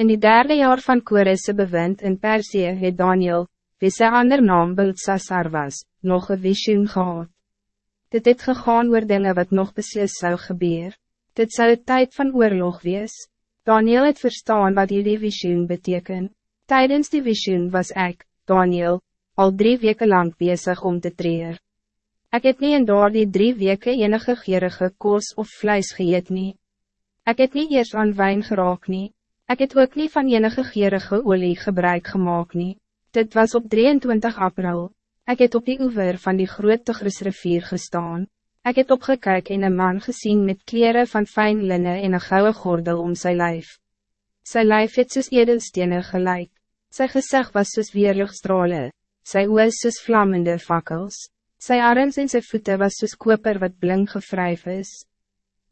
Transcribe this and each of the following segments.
In die derde jaar van Koresse bewind in Persie het Daniel, wie sy ander naam Beltsassar was, nog een visioen gehad. Dit het gegaan oor dinge wat nog beslis zou gebeur. Dit zou het tijd van oorlog wees. Daniel het verstaan wat die visioen beteken. Tijdens die visioen was ik, Daniel, al drie weken lang bezig om te treer. Ik het niet in door die drie weken enige gerige koos of vlees geëet nie. Ik het niet eerst aan wijn geraak nie. Ik het ook niet van enige gerige olie gebruik gemaakt nie. Dit was op 23 april. Ik het op die oever van die grote rivier gestaan. Ik het opgekyk en een man gezien met kleren van fijn linnen en een gouden gordel om zijn lijf. Zijn lijf het soos edelstene gelijk. Zijn gezicht was soos weerlichtstrale. Zijn oor soos vlammende fakkels. Zijn arms en zijn voeten was soos koper wat blink gevryf is.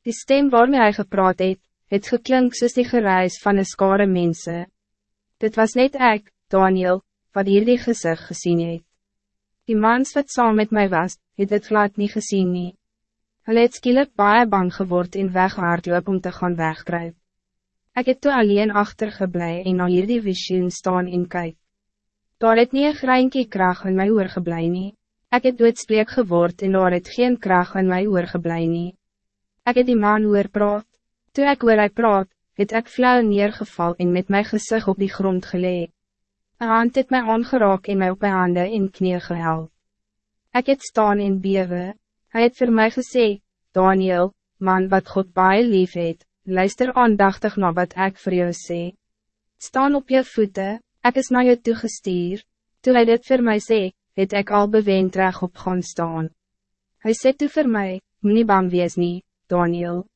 Die stem waarmee hij gepraat het, het geklink soos die gereis van een skare mense. Dit was net ik, Daniel, wat hier die gezicht gezien het. Die mans wat saam met mij was, het het glad niet gezien nie. Hulle het skielik baie bang geword en weghaardloop om te gaan wegkruip. Ik het toe alleen achtergeblij en na hierdie visioen staan en kyk. Daar het nie een greinkie kracht in my oorgeblij nie. Ek het doodspreek geword en daar het geen kracht in my oorgeblij nie. Ek het die man oor praat. Toe ek oor hy praat, het ek flauw neergeval en met mijn gezicht op die grond geleek. Een hand het my aangeraak en my op my hande en knie gehelp. Ek het staan en bewe. Hij het voor mij gesê, Daniel, man wat God baie lief het, luister aandachtig na wat ik voor jou sê. Staan op je voeten, ik is naar je toegestuur. Toen hij dit voor mij sê, het ik al beweend reg op gaan staan. Hij sê toe voor mij, moet bang wees nie, Daniel.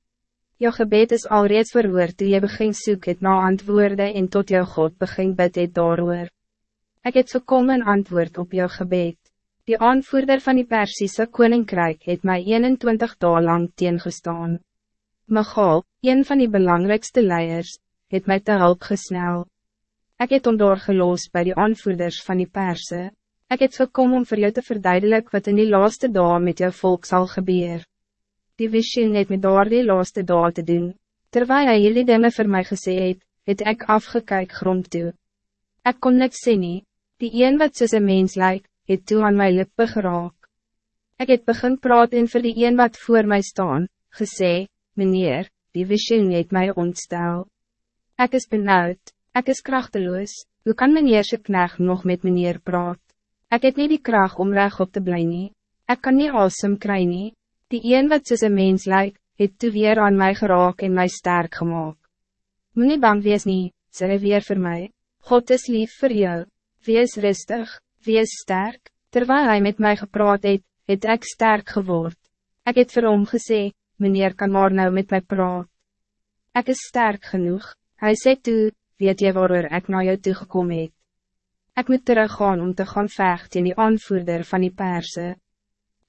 Jou gebed is al reeds verhoord toe jy begin soek het na antwoorde en tot jou God begin bid het daarover. Ek het gekomen antwoord op jou gebed. Die aanvoerder van die Persische koninkrijk het mij 21 dagen lang teengestaan. Michal, een van die belangrijkste leiders, het mij te hulp gesnel. Ik het ondoor geloos bij die aanvoerders van die Perse. Ik het gekomen om voor jou te verduidelijken wat in die laatste dagen met jou volk zal gebeuren. Die visioen het met door die laatste dagen te doen. Terwijl hij jullie dingen voor mij gesê het, het ek afgekyk grond toe. Ik kon niks sê nie, die een wat soos een mens lijkt, het toe aan my lippe geraak. Ek het begin praat en vir die een wat voor mij staan, gesê, meneer, die visioen het my ontstel. Ek is benauwd, ek is krachteloos, hoe kan meneer knecht nog met meneer praat? Ek het niet die kracht om reg op te bly nie, ek kan nie awesome kry nie, die een wat soos een mens lijkt, het toe weer aan mij geraak en mij sterk gemaakt. Moet nie bang wees nie, sê hy weer vir my, God is lief voor jou, wees rustig, wees sterk, terwijl hij met mij gepraat het, het ek sterk geword. Ik het vir hom gesê, meneer kan maar nou met mij praat. Ik is sterk genoeg, hij sê toe, weet jy waarover ek na jou toegekom het. Ek moet teruggaan om te gaan vecht in die aanvoerder van die Perse.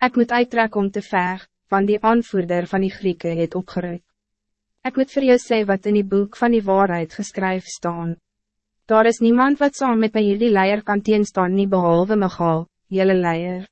Ik moet uittrek om te veg, want die aanvoerder van die Grieken het opgerukt. Ik moet voor jou sê wat in die boek van die waarheid geskryf staan. Daar is niemand wat saam met my hierdie leier kan teenstaan nie behalwe Michal, jylle leier.